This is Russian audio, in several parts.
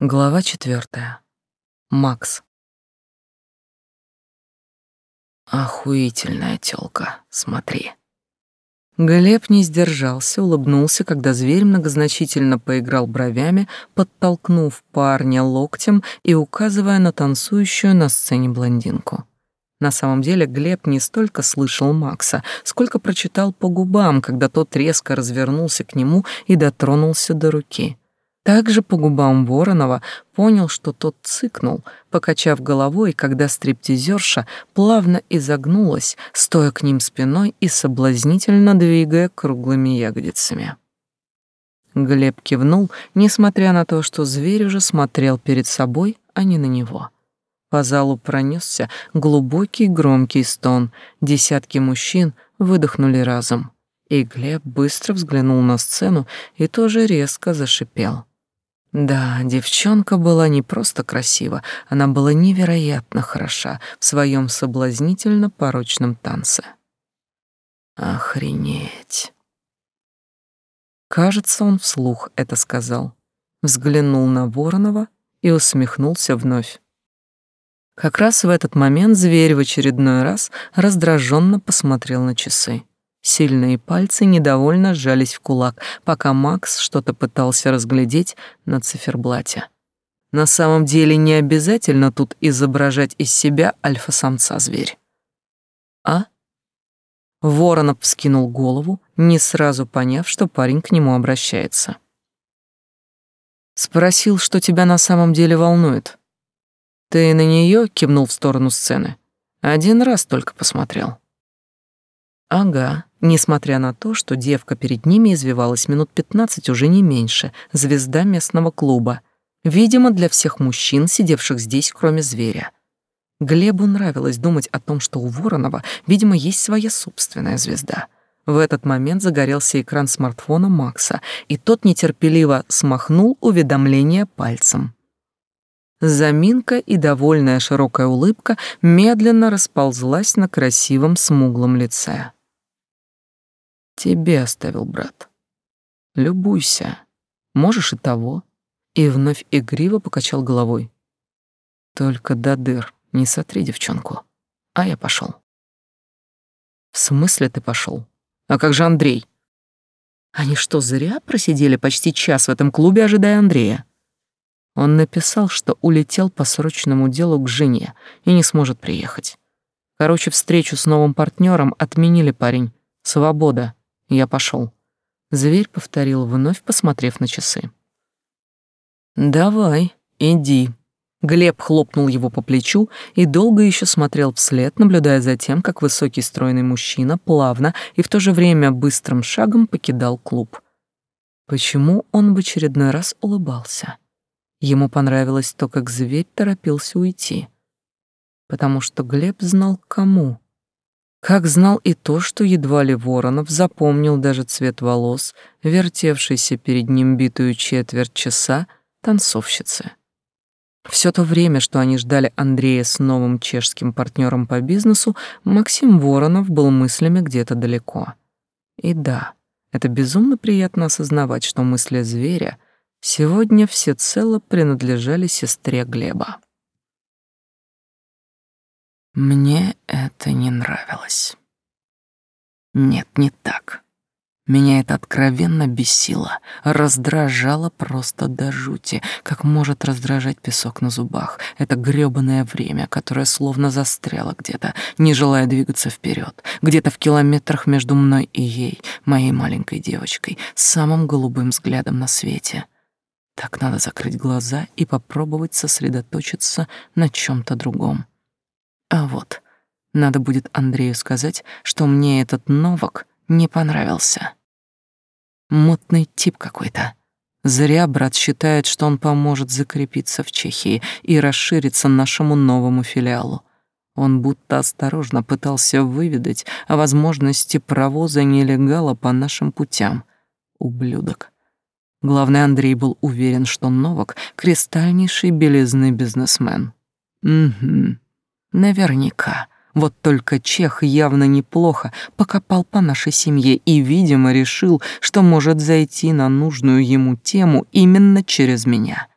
Глава четвертая. Макс. Охуительная тёлка, смотри. Глеб не сдержался, улыбнулся, когда зверь многозначительно поиграл бровями, подтолкнув парня локтем и указывая на танцующую на сцене блондинку. На самом деле Глеб не столько слышал Макса, сколько прочитал по губам, когда тот резко развернулся к нему и дотронулся до руки. Также по губам Воронова понял, что тот цыкнул, покачав головой, когда стриптизерша плавно изогнулась, стоя к ним спиной и соблазнительно двигая круглыми ягодицами. Глеб кивнул, несмотря на то, что зверь уже смотрел перед собой, а не на него. По залу пронесся глубокий громкий стон, десятки мужчин выдохнули разом. И Глеб быстро взглянул на сцену и тоже резко зашипел. Да, девчонка была не просто красива, она была невероятно хороша в своем соблазнительно порочном танце. Охренеть. Кажется, он вслух это сказал. Взглянул на Воронова и усмехнулся вновь. Как раз в этот момент зверь в очередной раз раздраженно посмотрел на часы. Сильные пальцы недовольно сжались в кулак, пока Макс что-то пытался разглядеть на циферблате. На самом деле не обязательно тут изображать из себя альфа-самца зверь. А? Воронов вскинул голову, не сразу поняв, что парень к нему обращается. Спросил, что тебя на самом деле волнует. Ты на нее кивнул в сторону сцены. Один раз только посмотрел. Ага, несмотря на то, что девка перед ними извивалась минут пятнадцать уже не меньше, звезда местного клуба. Видимо, для всех мужчин, сидевших здесь, кроме зверя. Глебу нравилось думать о том, что у Воронова, видимо, есть своя собственная звезда. В этот момент загорелся экран смартфона Макса, и тот нетерпеливо смахнул уведомление пальцем. Заминка и довольная широкая улыбка медленно расползлась на красивом смуглом лице. Тебе оставил брат. Любуйся. Можешь и того. И вновь игриво покачал головой. Только до дыр не сотри девчонку. А я пошел. В смысле ты пошел? А как же Андрей? Они что, зря просидели почти час в этом клубе, ожидая Андрея? Он написал, что улетел по срочному делу к жене и не сможет приехать. Короче, встречу с новым партнером отменили парень. Свобода. Я пошел. Зверь повторил, вновь посмотрев на часы. «Давай, иди». Глеб хлопнул его по плечу и долго еще смотрел вслед, наблюдая за тем, как высокий стройный мужчина плавно и в то же время быстрым шагом покидал клуб. Почему он в очередной раз улыбался? Ему понравилось то, как зверь торопился уйти. Потому что Глеб знал, кому как знал и то, что едва ли Воронов запомнил даже цвет волос, вертевшейся перед ним битую четверть часа танцовщицы. Все то время, что они ждали Андрея с новым чешским партнером по бизнесу, Максим Воронов был мыслями где-то далеко. И да, это безумно приятно осознавать, что мысли зверя сегодня всецело принадлежали сестре Глеба. Мне это не нравилось. Нет, не так. Меня это откровенно бесило, раздражало просто до жути, как может раздражать песок на зубах. Это грёбаное время, которое словно застряло где-то, не желая двигаться вперед, где-то в километрах между мной и ей, моей маленькой девочкой, с самым голубым взглядом на свете. Так надо закрыть глаза и попробовать сосредоточиться на чем то другом. А вот, надо будет Андрею сказать, что мне этот Новак не понравился. Мутный тип какой-то. Зря брат считает, что он поможет закрепиться в Чехии и расшириться нашему новому филиалу. Он будто осторожно пытался выведать о возможности провоза нелегала по нашим путям. Ублюдок. Главный Андрей был уверен, что Новак — кристальнейший белизный бизнесмен. Угу. Наверняка. Вот только Чех явно неплохо покопал по нашей семье и, видимо, решил, что может зайти на нужную ему тему именно через меня.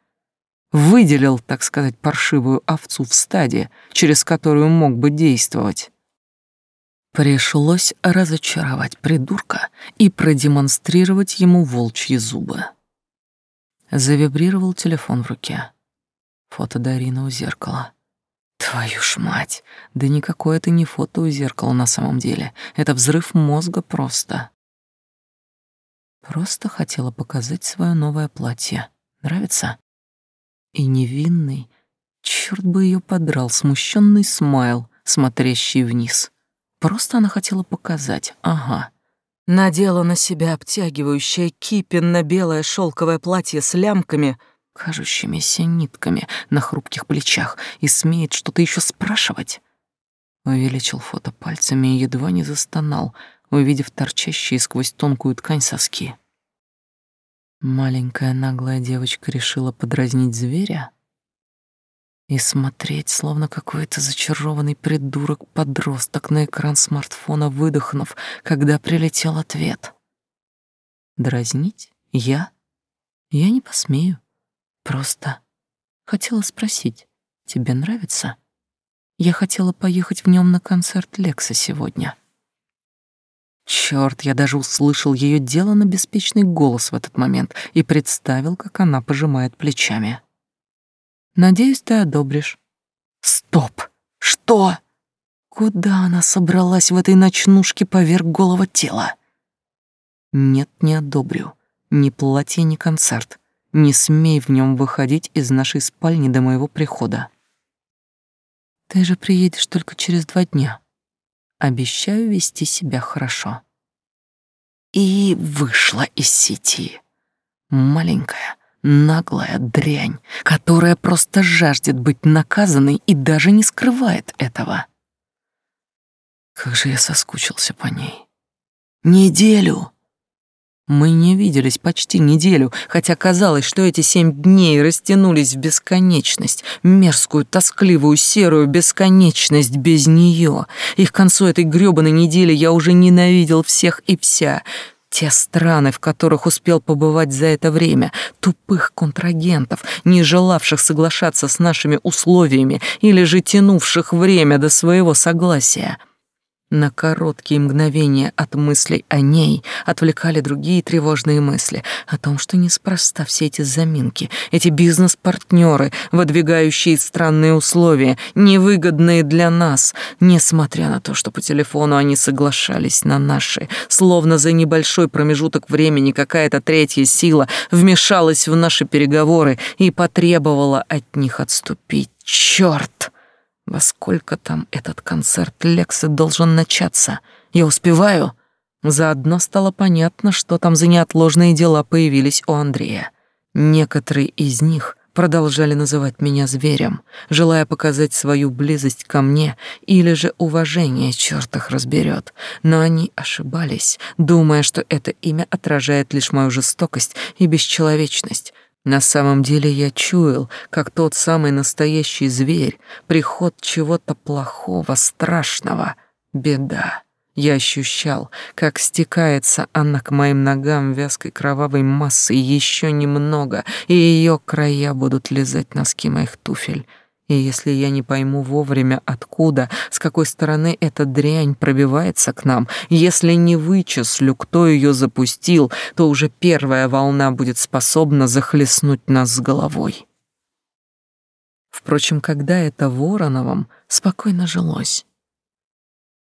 Выделил, так сказать, паршивую овцу в стаде, через которую мог бы действовать. Пришлось разочаровать придурка и продемонстрировать ему волчьи зубы. Завибрировал телефон в руке. Фото Дарины у зеркала. Твою ж мать! Да никакое это не фото у зеркала на самом деле. Это взрыв мозга просто. Просто хотела показать свое новое платье. Нравится? И невинный, черт бы ее подрал, смущенный смайл, смотрящий вниз. Просто она хотела показать, ага. Надела на себя обтягивающее кипенно-белое шелковое платье с лямками, кажущимися нитками на хрупких плечах, и смеет что-то еще спрашивать. Увеличил фото пальцами и едва не застонал, увидев торчащие сквозь тонкую ткань соски. Маленькая наглая девочка решила подразнить зверя? и смотреть, словно какой-то зачарованный придурок-подросток на экран смартфона, выдохнув, когда прилетел ответ. Дразнить? Я? Я не посмею. Просто хотела спросить, тебе нравится? Я хотела поехать в нем на концерт Лекса сегодня. Черт, я даже услышал ее делано беспечный голос в этот момент и представил, как она пожимает плечами. Надеюсь, ты одобришь. Стоп! Что? Куда она собралась в этой ночнушке поверх голого тела? Нет, не одобрю. Ни платье, ни концерт. Не смей в нем выходить из нашей спальни до моего прихода. Ты же приедешь только через два дня. Обещаю вести себя хорошо. И вышла из сети. Маленькая, Наглая дрянь, которая просто жаждет быть наказанной и даже не скрывает этого. Как же я соскучился по ней. Неделю. Мы не виделись почти неделю, хотя казалось, что эти семь дней растянулись в бесконечность, мерзкую, тоскливую, серую бесконечность без нее. И к концу этой грёбаной недели я уже ненавидел всех и вся — те страны, в которых успел побывать за это время, тупых контрагентов, не желавших соглашаться с нашими условиями или же тянувших время до своего согласия — на короткие мгновения от мыслей о ней отвлекали другие тревожные мысли о том, что неспроста все эти заминки, эти бизнес-партнеры, выдвигающие странные условия, невыгодные для нас, несмотря на то, что по телефону они соглашались на наши, словно за небольшой промежуток времени какая-то третья сила вмешалась в наши переговоры и потребовала от них отступить. Черт! Во сколько там этот концерт Лекса должен начаться? Я успеваю? Заодно стало понятно, что там за неотложные дела появились у Андрея. Некоторые из них продолжали называть меня зверем, желая показать свою близость ко мне или же уважение, черт их разберет. Но они ошибались, думая, что это имя отражает лишь мою жестокость и бесчеловечность, на самом деле я чуял, как тот самый настоящий зверь, приход чего-то плохого, страшного, беда. Я ощущал, как стекается она к моим ногам вязкой кровавой массой еще немного, и ее края будут лизать носки моих туфель. И если я не пойму вовремя, откуда, с какой стороны эта дрянь пробивается к нам, если не вычислю, кто ее запустил, то уже первая волна будет способна захлестнуть нас с головой. Впрочем, когда это Вороновым спокойно жилось.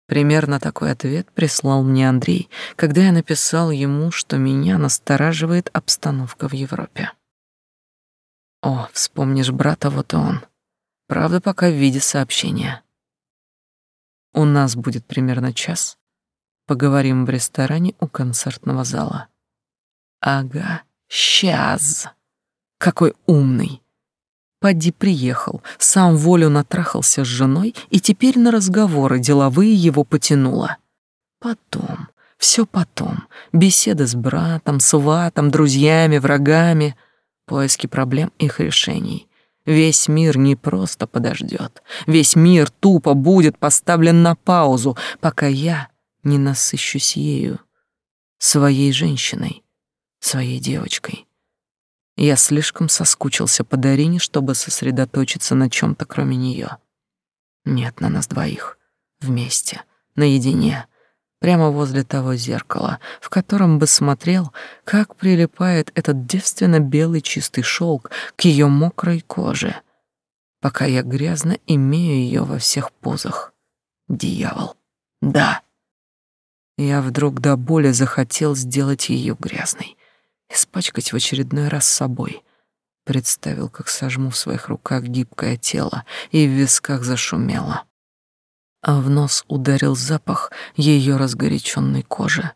Примерно такой ответ прислал мне Андрей, когда я написал ему, что меня настораживает обстановка в Европе. О, вспомнишь брата, вот он. Правда, пока в виде сообщения. У нас будет примерно час. Поговорим в ресторане у концертного зала. Ага, сейчас. Какой умный. Падди приехал, сам волю натрахался с женой, и теперь на разговоры деловые его потянуло. Потом, все потом, беседы с братом, сватом, друзьями, врагами, поиски проблем их решений. Весь мир не просто подождет. Весь мир тупо будет поставлен на паузу, пока я не насыщусь ею, своей женщиной, своей девочкой. Я слишком соскучился по Дарине, чтобы сосредоточиться на чем то кроме нее. Нет, на нас двоих. Вместе, наедине, прямо возле того зеркала, в котором бы смотрел, как прилипает этот девственно белый чистый шелк к ее мокрой коже, пока я грязно имею ее во всех позах. Дьявол. Да. Я вдруг до боли захотел сделать ее грязной, испачкать в очередной раз собой. Представил, как сожму в своих руках гибкое тело, и в висках зашумело. А в нос ударил запах ее разгоряченной кожи.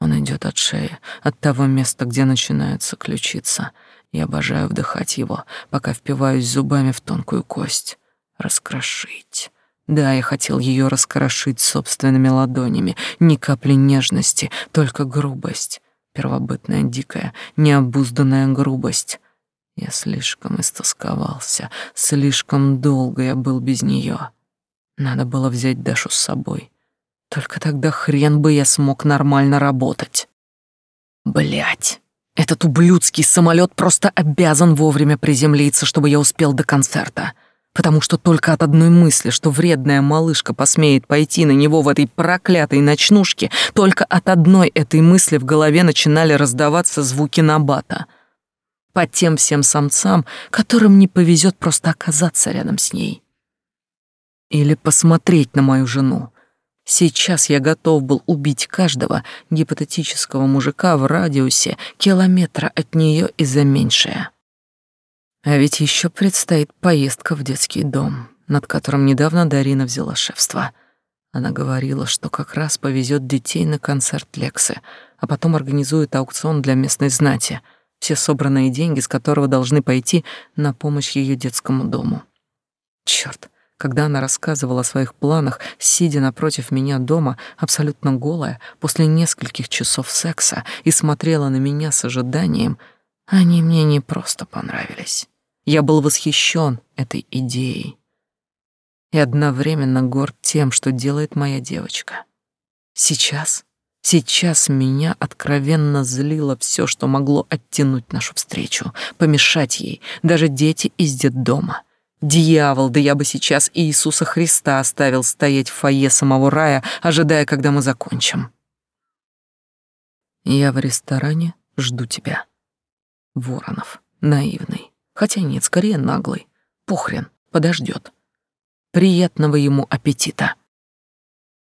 Он идет от шеи, от того места, где начинается ключица. Я обожаю вдыхать его, пока впиваюсь зубами в тонкую кость. Раскрошить да, я хотел ее раскрошить собственными ладонями, ни капли нежности, только грубость, первобытная дикая, необузданная грубость. Я слишком истосковался, слишком долго я был без нее. Надо было взять Дашу с собой. Только тогда хрен бы я смог нормально работать. Блять, этот ублюдский самолет просто обязан вовремя приземлиться, чтобы я успел до концерта потому что только от одной мысли, что вредная малышка посмеет пойти на него в этой проклятой ночнушке, только от одной этой мысли в голове начинали раздаваться звуки набата. По тем всем самцам, которым не повезет просто оказаться рядом с ней. Или посмотреть на мою жену. Сейчас я готов был убить каждого гипотетического мужика в радиусе километра от нее и за меньшее. А ведь еще предстоит поездка в детский дом, над которым недавно Дарина взяла шефство. Она говорила, что как раз повезет детей на концерт Лексы, а потом организует аукцион для местной знати, все собранные деньги, с которого должны пойти на помощь ее детскому дому. Черт, когда она рассказывала о своих планах, сидя напротив меня дома, абсолютно голая, после нескольких часов секса, и смотрела на меня с ожиданием, они мне не просто понравились. Я был восхищен этой идеей и одновременно горд тем, что делает моя девочка. Сейчас, сейчас меня откровенно злило все, что могло оттянуть нашу встречу, помешать ей, даже дети из детдома. Дьявол, да я бы сейчас Иисуса Христа оставил стоять в фойе самого рая, ожидая, когда мы закончим. Я в ресторане жду тебя. Воронов, наивный. Хотя нет, скорее наглый. Похрен, подождет. Приятного ему аппетита.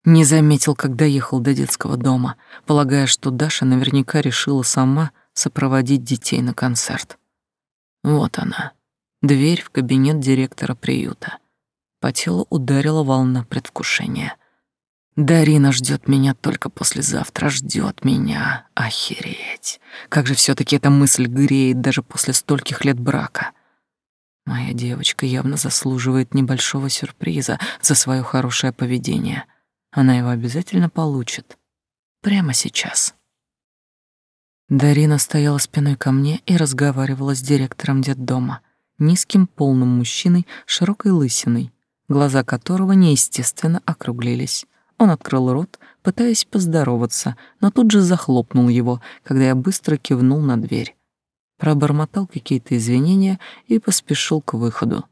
Не заметил, когда ехал до детского дома, полагая, что Даша наверняка решила сама сопроводить детей на концерт. Вот она, дверь в кабинет директора приюта. По телу ударила волна предвкушения. Дарина ждет меня только послезавтра, ждет меня. Охереть. Как же все таки эта мысль греет даже после стольких лет брака. Моя девочка явно заслуживает небольшого сюрприза за свое хорошее поведение. Она его обязательно получит. Прямо сейчас. Дарина стояла спиной ко мне и разговаривала с директором детдома, низким полным мужчиной широкой лысиной, глаза которого неестественно округлились. Он открыл рот, пытаясь поздороваться, но тут же захлопнул его, когда я быстро кивнул на дверь. Пробормотал какие-то извинения и поспешил к выходу.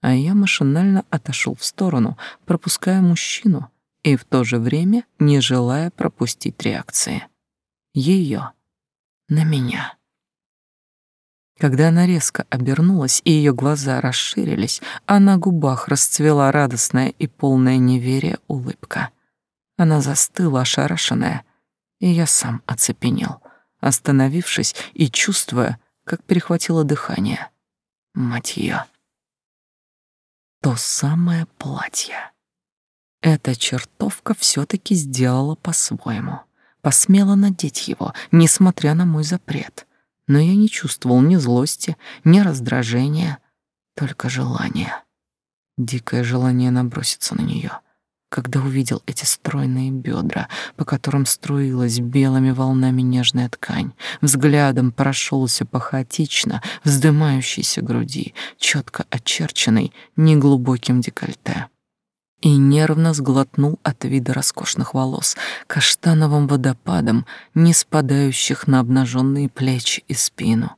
А я машинально отошел в сторону, пропуская мужчину и в то же время не желая пропустить реакции. Ее на меня. Когда она резко обернулась и ее глаза расширились, а на губах расцвела радостная и полная неверия улыбка. Она застыла, ошарашенная, и я сам оцепенел, остановившись и чувствуя, как перехватило дыхание. Мать ее. То самое платье. Эта чертовка все таки сделала по-своему. Посмела надеть его, несмотря на мой запрет. Но я не чувствовал ни злости, ни раздражения, только желание. Дикое желание наброситься на нее — когда увидел эти стройные бедра, по которым струилась белыми волнами нежная ткань, взглядом прошелся по хаотично вздымающейся груди, четко очерченной неглубоким декольте и нервно сглотнул от вида роскошных волос, каштановым водопадом, не спадающих на обнаженные плечи и спину.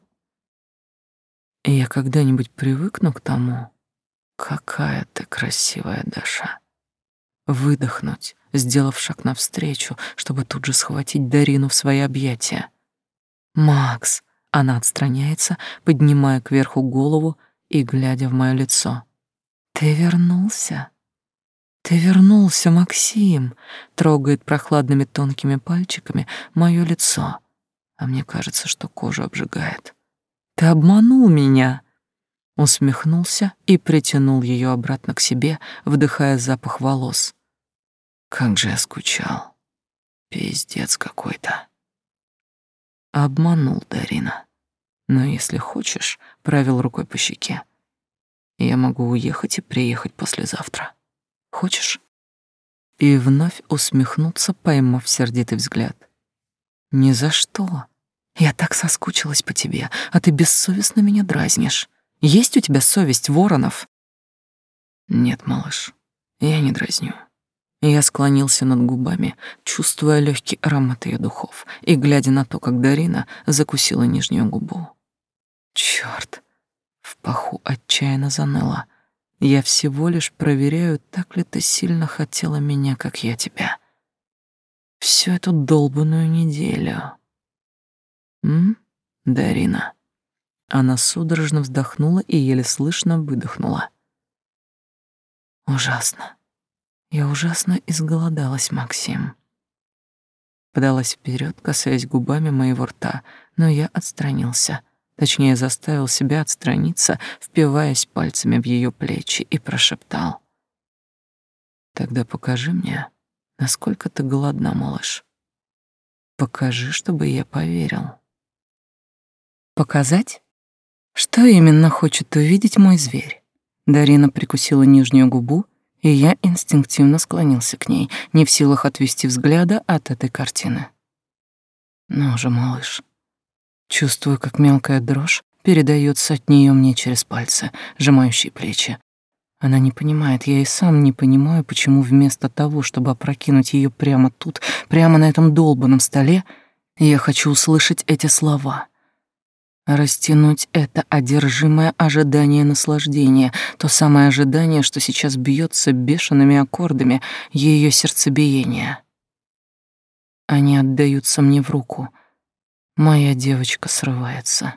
Я когда-нибудь привыкну к тому, какая ты красивая, Даша. Выдохнуть, сделав шаг навстречу, чтобы тут же схватить Дарину в свои объятия. «Макс!» — она отстраняется, поднимая кверху голову и глядя в мое лицо. «Ты вернулся?» «Ты вернулся, Максим!» — трогает прохладными тонкими пальчиками мое лицо, а мне кажется, что кожу обжигает. «Ты обманул меня!» Усмехнулся и притянул ее обратно к себе, вдыхая запах волос. Как же я скучал. Пиздец какой-то. Обманул Дарина. Но если хочешь, правил рукой по щеке. Я могу уехать и приехать послезавтра. Хочешь? И вновь усмехнуться, поймав сердитый взгляд. Ни за что. Я так соскучилась по тебе, а ты бессовестно меня дразнишь. Есть у тебя совесть, Воронов? Нет, малыш, я не дразню. Я склонился над губами, чувствуя легкий аромат ее духов и глядя на то, как Дарина закусила нижнюю губу. Черт! В паху отчаянно заныло. Я всего лишь проверяю, так ли ты сильно хотела меня, как я тебя. Всю эту долбанную неделю. М? Дарина. Она судорожно вздохнула и еле слышно выдохнула. Ужасно. Я ужасно изголодалась, Максим. Подалась вперед, касаясь губами моего рта, но я отстранился. Точнее, заставил себя отстраниться, впиваясь пальцами в ее плечи и прошептал. «Тогда покажи мне, насколько ты голодна, малыш. Покажи, чтобы я поверил». «Показать? Что именно хочет увидеть мой зверь?» Дарина прикусила нижнюю губу, и я инстинктивно склонился к ней, не в силах отвести взгляда от этой картины. «Ну же, малыш». Чувствую, как мелкая дрожь передается от нее мне через пальцы, сжимающие плечи. Она не понимает, я и сам не понимаю, почему вместо того, чтобы опрокинуть ее прямо тут, прямо на этом долбанном столе, я хочу услышать эти слова — Растянуть это одержимое ожидание наслаждения, то самое ожидание, что сейчас бьется бешеными аккордами ее сердцебиения. Они отдаются мне в руку. Моя девочка срывается.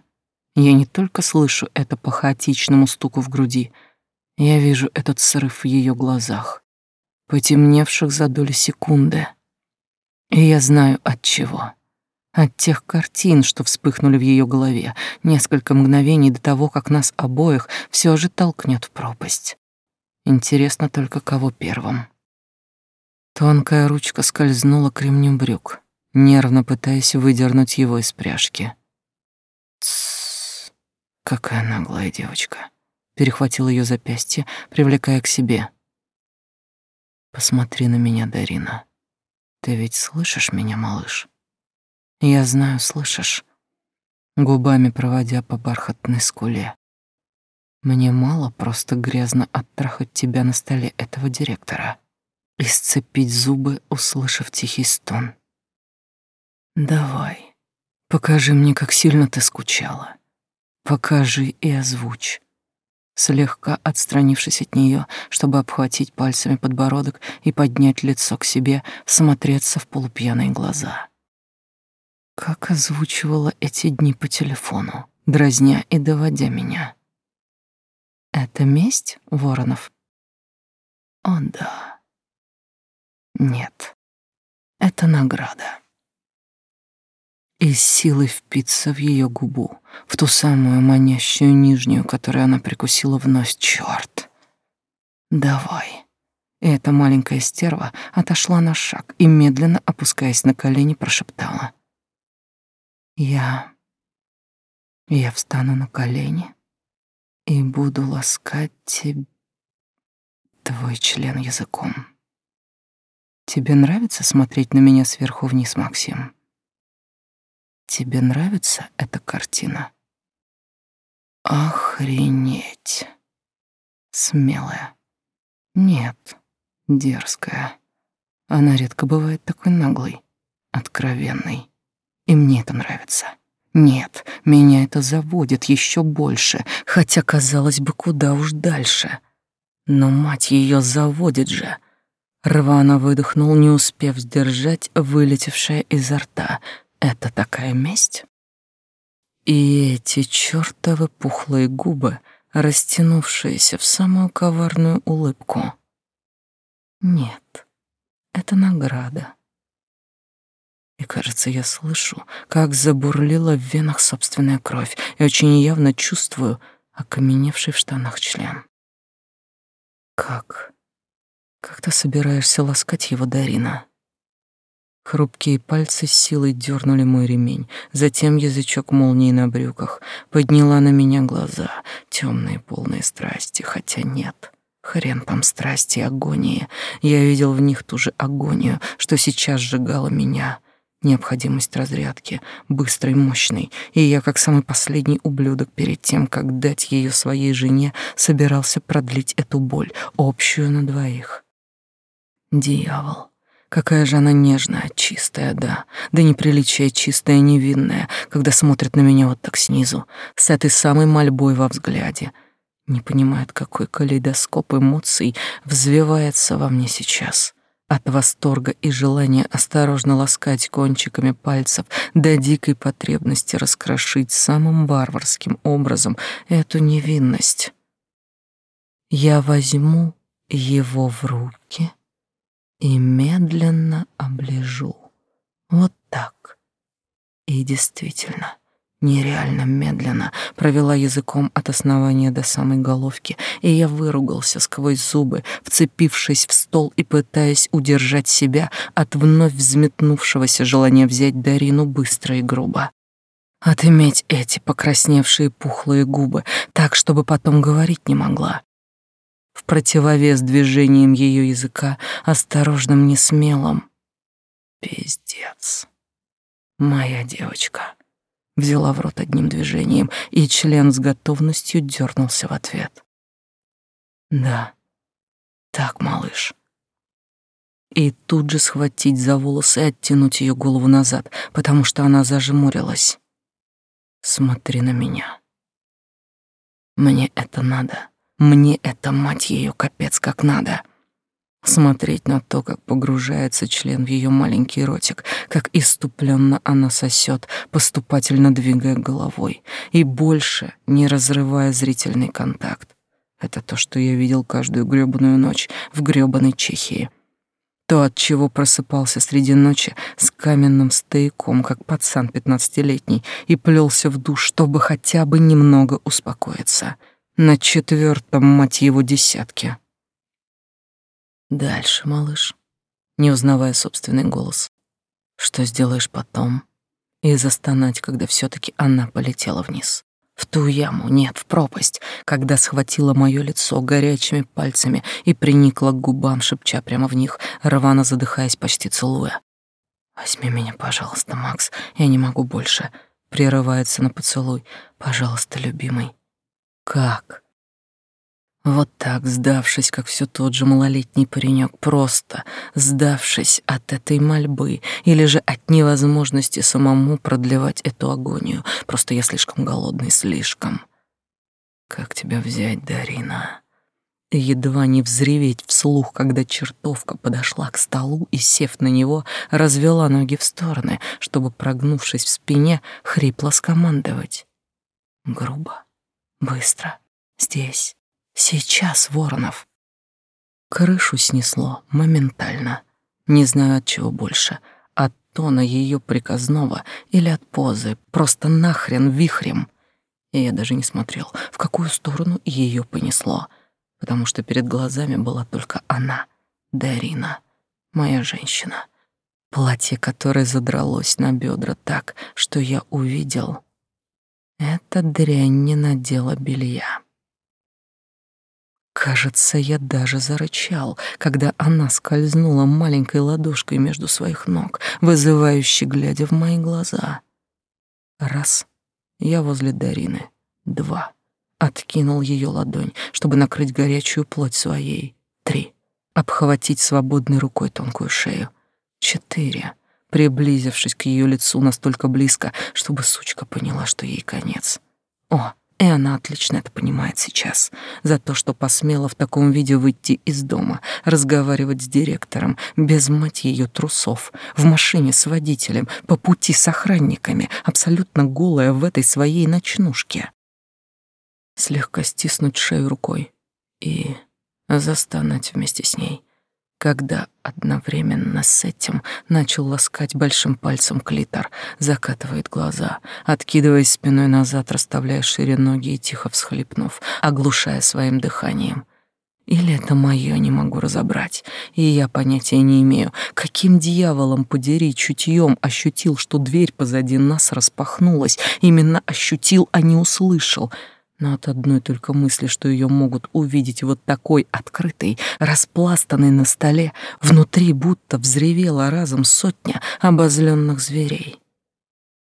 Я не только слышу это по хаотичному стуку в груди, я вижу этот срыв в ее глазах, потемневших за доли секунды. И я знаю от чего от тех картин, что вспыхнули в ее голове, несколько мгновений до того, как нас обоих все же толкнет в пропасть. Интересно только, кого первым. Тонкая ручка скользнула к ремню брюк, нервно пытаясь выдернуть его из пряжки. Тссс, какая наглая девочка. Перехватил ее запястье, привлекая к себе. Посмотри на меня, Дарина. Ты ведь слышишь меня, малыш? Я знаю, слышишь? Губами проводя по бархатной скуле. Мне мало просто грязно оттрахать тебя на столе этого директора и сцепить зубы, услышав тихий стон. Давай, покажи мне, как сильно ты скучала. Покажи и озвучь. Слегка отстранившись от нее, чтобы обхватить пальцами подбородок и поднять лицо к себе, смотреться в полупьяные глаза. Как озвучивала эти дни по телефону, дразня и доводя меня. Это месть, Воронов? О, да. Нет. Это награда. И силой впиться в ее губу, в ту самую манящую нижнюю, которую она прикусила в нос. Черт! Давай. И эта маленькая стерва отошла на шаг и, медленно опускаясь на колени, прошептала. Я... Я встану на колени и буду ласкать тебе твой член языком. Тебе нравится смотреть на меня сверху вниз, Максим? Тебе нравится эта картина? Охренеть. Смелая. Нет, дерзкая. Она редко бывает такой наглой, откровенной. И мне это нравится. Нет, меня это заводит еще больше, хотя, казалось бы, куда уж дальше. Но мать ее заводит же. Рвано выдохнул, не успев сдержать вылетевшее изо рта. Это такая месть? И эти чертовы пухлые губы, растянувшиеся в самую коварную улыбку. Нет, это награда. И, кажется, я слышу, как забурлила в венах собственная кровь, и очень явно чувствую окаменевший в штанах член. Как? Как ты собираешься ласкать его, Дарина? Хрупкие пальцы с силой дернули мой ремень, затем язычок молнии на брюках, подняла на меня глаза, темные, полные страсти, хотя нет. Хрен там страсти и агонии. Я видел в них ту же агонию, что сейчас сжигала меня — необходимость разрядки, быстрой, мощной, и я, как самый последний ублюдок перед тем, как дать ее своей жене, собирался продлить эту боль, общую на двоих. Дьявол. Какая же она нежная, чистая, да, да неприличие чистая, невинная, когда смотрит на меня вот так снизу, с этой самой мольбой во взгляде. Не понимает, какой калейдоскоп эмоций взвивается во мне сейчас. От восторга и желания осторожно ласкать кончиками пальцев до дикой потребности раскрошить самым варварским образом эту невинность. Я возьму его в руки и медленно оближу. Вот так. И действительно, нереально медленно провела языком от основания до самой головки, и я выругался сквозь зубы, вцепившись в стол и пытаясь удержать себя от вновь взметнувшегося желания взять Дарину быстро и грубо. Отыметь эти покрасневшие пухлые губы так, чтобы потом говорить не могла. В противовес движениям ее языка, осторожным, несмелым. Пиздец. Моя девочка взяла в рот одним движением, и член с готовностью дернулся в ответ. Да, так, малыш. И тут же схватить за волосы и оттянуть ее голову назад, потому что она зажмурилась. Смотри на меня. Мне это надо. Мне это, мать ее, капец как надо смотреть на то, как погружается член в ее маленький ротик, как иступленно она сосет, поступательно двигая головой и больше не разрывая зрительный контакт. Это то, что я видел каждую грёбаную ночь в грёбаной Чехии. То, от чего просыпался среди ночи с каменным стояком, как пацан пятнадцатилетний, и плелся в душ, чтобы хотя бы немного успокоиться. На четвертом, мать его, десятке. Дальше, малыш, не узнавая собственный голос. Что сделаешь потом? И застонать, когда все таки она полетела вниз. В ту яму, нет, в пропасть, когда схватила мое лицо горячими пальцами и приникла к губам, шепча прямо в них, рвано задыхаясь, почти целуя. «Возьми меня, пожалуйста, Макс, я не могу больше», прерывается на поцелуй. «Пожалуйста, любимый». «Как?» Вот так, сдавшись, как все тот же малолетний паренек, просто сдавшись от этой мольбы или же от невозможности самому продлевать эту агонию. Просто я слишком голодный, слишком. Как тебя взять, Дарина? Едва не взреветь вслух, когда чертовка подошла к столу и, сев на него, развела ноги в стороны, чтобы, прогнувшись в спине, хрипло скомандовать. Грубо, быстро, здесь Сейчас, Воронов. Крышу снесло моментально. Не знаю от чего больше, от тона ее приказного или от позы, просто нахрен вихрем. И я даже не смотрел, в какую сторону ее понесло, потому что перед глазами была только она, Дарина, моя женщина. Платье, которое задралось на бедра так, что я увидел. Это дрянь не надела белья. Кажется, я даже зарычал, когда она скользнула маленькой ладошкой между своих ног, вызывающе глядя в мои глаза. Раз — я возле Дарины. Два — откинул ее ладонь, чтобы накрыть горячую плоть своей. Три — обхватить свободной рукой тонкую шею. Четыре — приблизившись к ее лицу настолько близко, чтобы сучка поняла, что ей конец. О, и она отлично это понимает сейчас. За то, что посмела в таком виде выйти из дома, разговаривать с директором, без мать ее трусов, в машине с водителем, по пути с охранниками, абсолютно голая в этой своей ночнушке. Слегка стиснуть шею рукой и застонать вместе с ней когда одновременно с этим начал ласкать большим пальцем клитор, закатывает глаза, откидываясь спиной назад, расставляя шире ноги и тихо всхлипнув, оглушая своим дыханием. Или это моё не могу разобрать, и я понятия не имею, каким дьяволом подери чутьем ощутил, что дверь позади нас распахнулась, именно ощутил, а не услышал — но от одной только мысли, что ее могут увидеть вот такой открытой, распластанной на столе, внутри будто взревела разом сотня обозленных зверей.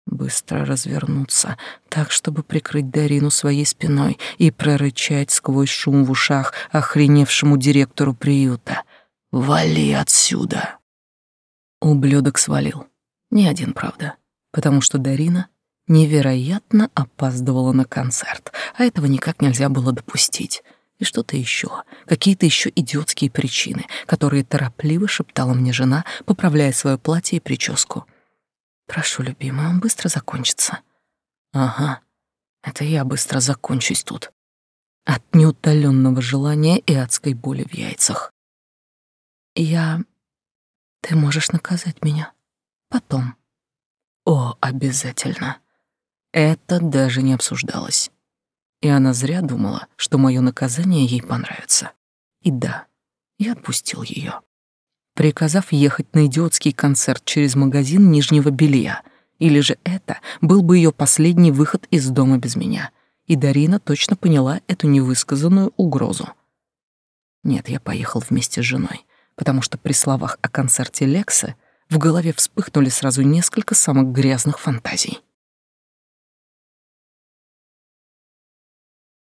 Быстро развернуться, так, чтобы прикрыть Дарину своей спиной и прорычать сквозь шум в ушах охреневшему директору приюта. «Вали отсюда!» Ублюдок свалил. Не один, правда, потому что Дарина невероятно опаздывала на концерт, а этого никак нельзя было допустить. И что-то еще, какие-то еще идиотские причины, которые торопливо шептала мне жена, поправляя свое платье и прическу. «Прошу, любимая, он быстро закончится». «Ага, это я быстро закончусь тут». От неутоленного желания и адской боли в яйцах. «Я... Ты можешь наказать меня. Потом». «О, обязательно». Это даже не обсуждалось. И она зря думала, что мое наказание ей понравится. И да, я отпустил ее, приказав ехать на идиотский концерт через магазин нижнего белья. Или же это был бы ее последний выход из дома без меня. И Дарина точно поняла эту невысказанную угрозу. Нет, я поехал вместе с женой, потому что при словах о концерте Лексы в голове вспыхнули сразу несколько самых грязных фантазий.